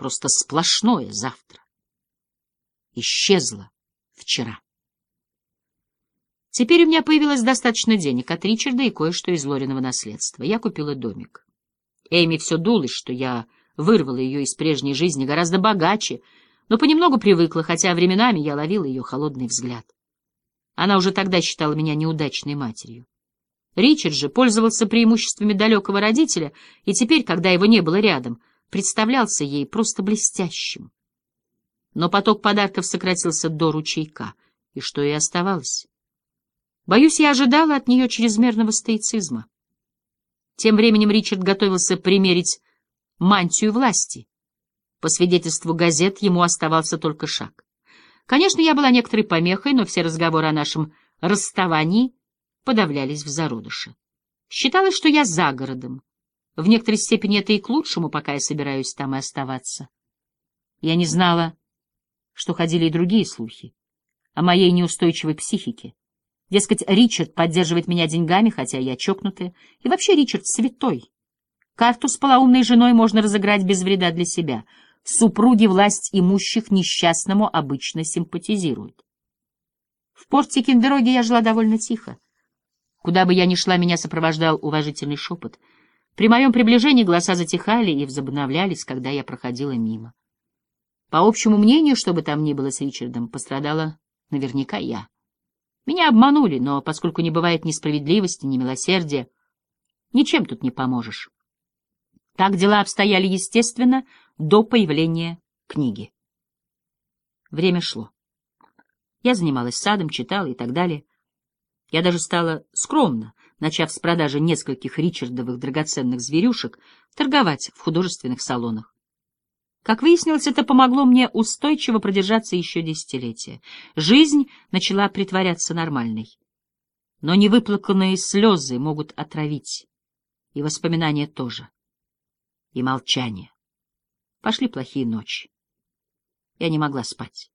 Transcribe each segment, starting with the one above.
просто сплошное завтра. Исчезло вчера. Теперь у меня появилось достаточно денег от Ричарда и кое-что из Лориного наследства. Я купила домик. Эми все дулась, что я вырвала ее из прежней жизни гораздо богаче, но понемногу привыкла, хотя временами я ловила ее холодный взгляд. Она уже тогда считала меня неудачной матерью. Ричард же пользовался преимуществами далекого родителя, и теперь, когда его не было рядом, представлялся ей просто блестящим. Но поток подарков сократился до ручейка, и что и оставалось. Боюсь, я ожидала от нее чрезмерного стоицизма. Тем временем Ричард готовился примерить мантию власти. По свидетельству газет ему оставался только шаг. Конечно, я была некоторой помехой, но все разговоры о нашем расставании подавлялись в зародыше. Считалось, что я за городом. В некоторой степени это и к лучшему, пока я собираюсь там и оставаться. Я не знала, что ходили и другие слухи о моей неустойчивой психике. Дескать, Ричард поддерживает меня деньгами, хотя я чокнутая, и вообще Ричард святой. Карту с полоумной женой можно разыграть без вреда для себя. Супруги власть имущих несчастному обычно симпатизируют. В порте Киндероги я жила довольно тихо. Куда бы я ни шла, меня сопровождал уважительный шепот. При моем приближении голоса затихали и возобновлялись, когда я проходила мимо. По общему мнению, что бы там ни было с Ричардом, пострадала наверняка я. Меня обманули, но поскольку не бывает ни справедливости, ни милосердия, ничем тут не поможешь. Так дела обстояли, естественно, до появления книги. Время шло. Я занималась садом, читала и так далее. Я даже стала скромно, начав с продажи нескольких ричардовых драгоценных зверюшек, торговать в художественных салонах. Как выяснилось, это помогло мне устойчиво продержаться еще десятилетия. Жизнь начала притворяться нормальной. Но невыплаканные слезы могут отравить. И воспоминания тоже. И молчание. Пошли плохие ночи. Я не могла спать.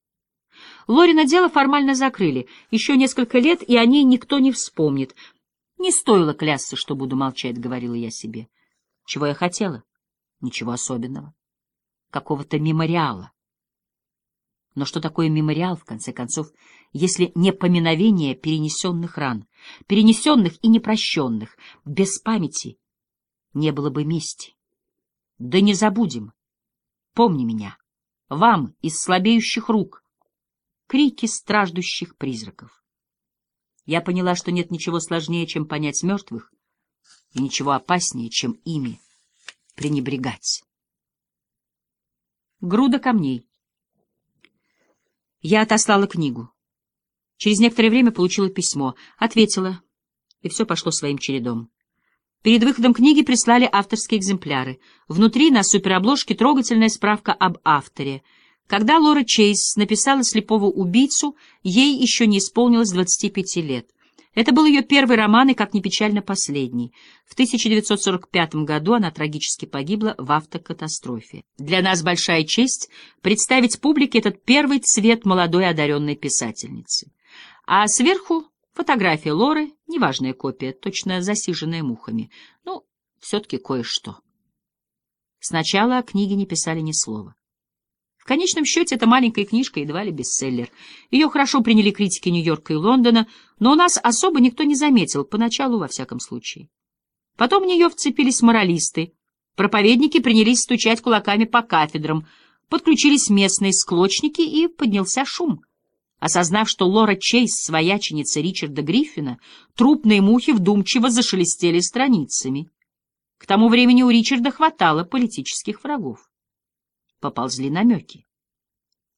Лорина дело формально закрыли. Еще несколько лет, и о ней никто не вспомнит. Не стоило клясться, что буду молчать, — говорила я себе. Чего я хотела? Ничего особенного какого-то мемориала. Но что такое мемориал, в конце концов, если не поминовение перенесенных ран, перенесенных и непрощенных, без памяти не было бы мести? Да не забудем. Помни меня. Вам из слабеющих рук. Крики страждущих призраков. Я поняла, что нет ничего сложнее, чем понять мертвых, и ничего опаснее, чем ими пренебрегать груда камней. Я отослала книгу. Через некоторое время получила письмо, ответила, и все пошло своим чередом. Перед выходом книги прислали авторские экземпляры. Внутри на суперобложке трогательная справка об авторе. Когда Лора Чейз написала «Слепого убийцу», ей еще не исполнилось 25 лет. Это был ее первый роман и, как ни печально, последний. В 1945 году она трагически погибла в автокатастрофе. Для нас большая честь представить публике этот первый цвет молодой одаренной писательницы. А сверху фотография Лоры, неважная копия, точно засиженная мухами. Ну, все-таки кое-что. Сначала о книге не писали ни слова. В конечном счете, эта маленькая книжка едва ли бестселлер. Ее хорошо приняли критики Нью-Йорка и Лондона, но у нас особо никто не заметил, поначалу во всяком случае. Потом в нее вцепились моралисты. Проповедники принялись стучать кулаками по кафедрам, подключились местные склочники, и поднялся шум. Осознав, что Лора Чейз — свояченица Ричарда Гриффина, трупные мухи вдумчиво зашелестели страницами. К тому времени у Ричарда хватало политических врагов поползли намеки.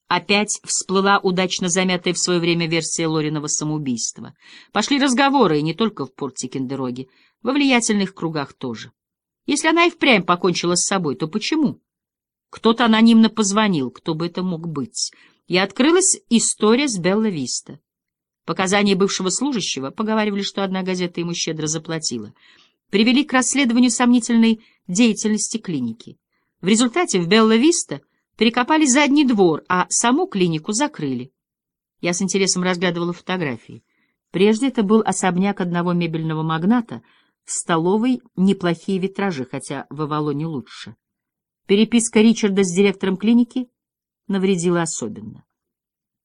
Опять всплыла удачно замятая в свое время версия Лориного самоубийства. Пошли разговоры, и не только в порте Кендероги, во влиятельных кругах тоже. Если она и впрямь покончила с собой, то почему? Кто-то анонимно позвонил, кто бы это мог быть. И открылась история с Белла Виста. Показания бывшего служащего, поговаривали, что одна газета ему щедро заплатила, привели к расследованию сомнительной деятельности клиники. В результате в Белла-Виста перекопали задний двор, а саму клинику закрыли. Я с интересом разглядывала фотографии. Прежде это был особняк одного мебельного магната, в столовой неплохие витражи, хотя в Авалоне лучше. Переписка Ричарда с директором клиники навредила особенно.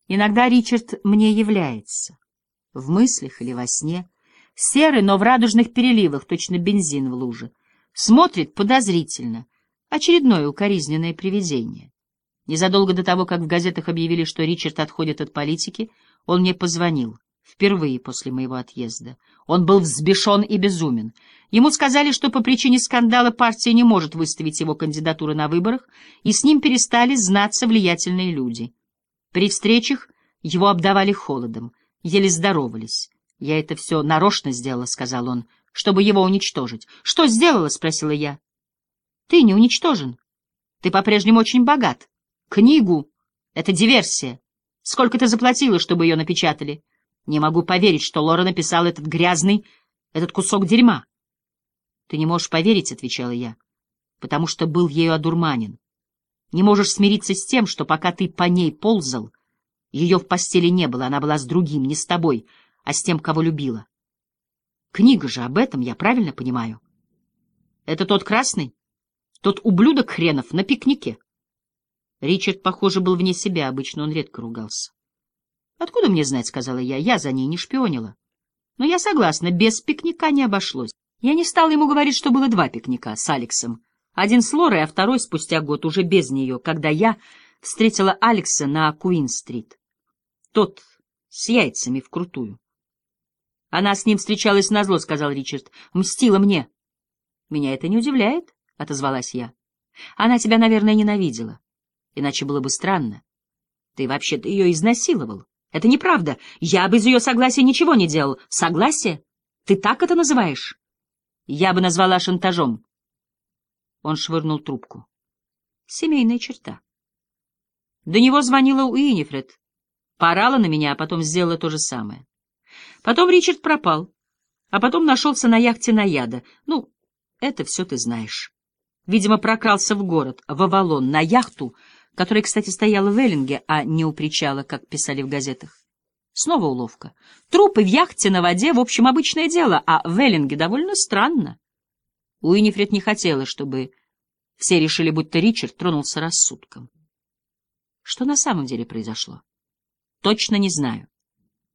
Иногда Ричард мне является, в мыслях или во сне, серый, но в радужных переливах, точно бензин в луже, смотрит подозрительно, очередное укоризненное привидение. Незадолго до того, как в газетах объявили, что Ричард отходит от политики, он мне позвонил. Впервые после моего отъезда. Он был взбешен и безумен. Ему сказали, что по причине скандала партия не может выставить его кандидатуру на выборах, и с ним перестали знаться влиятельные люди. При встречах его обдавали холодом, еле здоровались. «Я это все нарочно сделала», — сказал он, — «чтобы его уничтожить». «Что сделала?» — спросила я. «Ты не уничтожен. Ты по-прежнему очень богат. Книгу — это диверсия. Сколько ты заплатила, чтобы ее напечатали?» Не могу поверить, что Лора написала этот грязный, этот кусок дерьма. — Ты не можешь поверить, — отвечала я, — потому что был ею одурманен. Не можешь смириться с тем, что пока ты по ней ползал, ее в постели не было, она была с другим, не с тобой, а с тем, кого любила. Книга же об этом, я правильно понимаю? Это тот красный? Тот ублюдок хренов на пикнике? Ричард, похоже, был вне себя, обычно он редко ругался. «Откуда мне знать?» — сказала я. «Я за ней не шпионила». Но я согласна, без пикника не обошлось. Я не стала ему говорить, что было два пикника с Алексом. Один с Лорой, а второй спустя год, уже без нее, когда я встретила Алекса на Куин-стрит. Тот с яйцами вкрутую. Она с ним встречалась назло, — сказал Ричард. Мстила мне. Меня это не удивляет, — отозвалась я. Она тебя, наверное, ненавидела. Иначе было бы странно. Ты вообще-то ее изнасиловал. Это неправда. Я без ее согласия ничего не делал. Согласие? Ты так это называешь? Я бы назвала шантажом. Он швырнул трубку. Семейная черта. До него звонила Уинифред. Порала на меня, а потом сделала то же самое. Потом Ричард пропал, а потом нашелся на яхте Наяда. Ну, это все ты знаешь. Видимо, прокрался в город, в Авалон, на яхту — которая, кстати, стояла в Эллинге, а не у причала, как писали в газетах. Снова уловка. Трупы в яхте на воде, в общем, обычное дело, а в Эллинге довольно странно. Уинифред не хотела, чтобы все решили, будто Ричард тронулся рассудком. Что на самом деле произошло? Точно не знаю.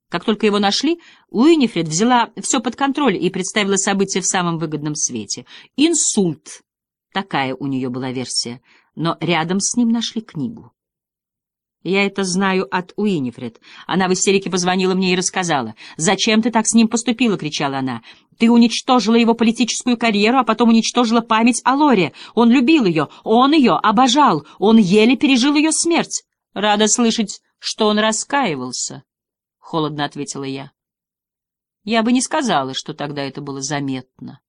Как только его нашли, Уинифред взяла все под контроль и представила события в самом выгодном свете. Инсульт. Такая у нее была версия но рядом с ним нашли книгу. Я это знаю от Уинифред. Она в истерике позвонила мне и рассказала. «Зачем ты так с ним поступила?» — кричала она. «Ты уничтожила его политическую карьеру, а потом уничтожила память о Лоре. Он любил ее, он ее обожал, он еле пережил ее смерть. Рада слышать, что он раскаивался», — холодно ответила я. Я бы не сказала, что тогда это было заметно.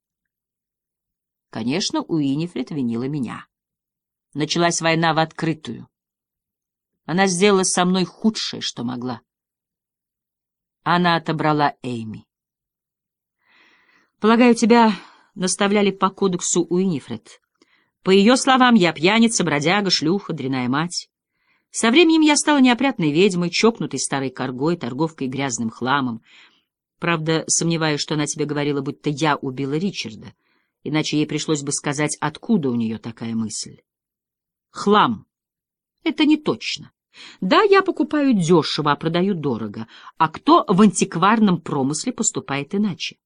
Конечно, Уинифред винила меня. Началась война в открытую. Она сделала со мной худшее, что могла. Она отобрала Эйми. Полагаю, тебя наставляли по кодексу Уинифред. По ее словам, я пьяница, бродяга, шлюха, дряная мать. Со временем я стала неопрятной ведьмой, чокнутой старой коргой, торговкой грязным хламом. Правда, сомневаюсь, что она тебе говорила, будто я убила Ричарда, иначе ей пришлось бы сказать, откуда у нее такая мысль хлам. Это не точно. Да, я покупаю дешево, а продаю дорого. А кто в антикварном промысле поступает иначе?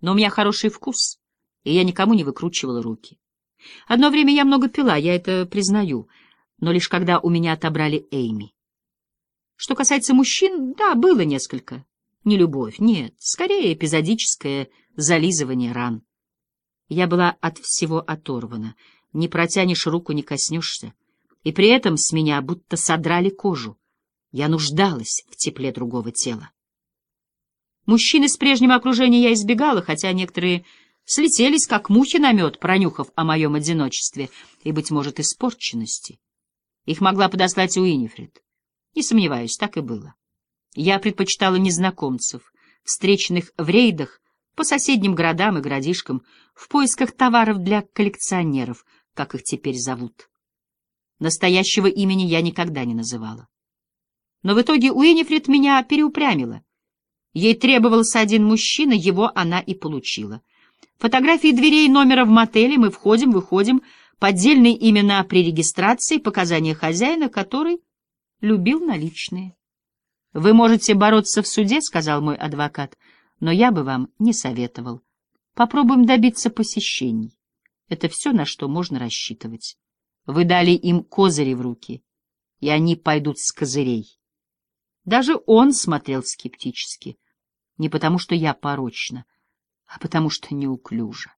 Но у меня хороший вкус, и я никому не выкручивала руки. Одно время я много пила, я это признаю, но лишь когда у меня отобрали Эйми. Что касается мужчин, да, было несколько. Не любовь, нет, скорее эпизодическое зализывание ран. Я была от всего оторвана — не протянешь руку, не коснешься. И при этом с меня будто содрали кожу. Я нуждалась в тепле другого тела. Мужчин из прежнего окружения я избегала, хотя некоторые слетелись, как мухи на мед, пронюхав о моем одиночестве и, быть может, испорченности. Их могла подослать Уинифред. Не сомневаюсь, так и было. Я предпочитала незнакомцев, встреченных в рейдах по соседним городам и городишкам, в поисках товаров для коллекционеров — как их теперь зовут. Настоящего имени я никогда не называла. Но в итоге Уинифред меня переупрямила. Ей требовался один мужчина, его она и получила. Фотографии дверей номера в мотеле, мы входим, выходим, поддельные имена при регистрации, показания хозяина, который любил наличные. «Вы можете бороться в суде», — сказал мой адвокат, — «но я бы вам не советовал. Попробуем добиться посещений. Это все, на что можно рассчитывать. Вы дали им козыри в руки, и они пойдут с козырей». Даже он смотрел скептически, не потому что я порочна, а потому что неуклюжа.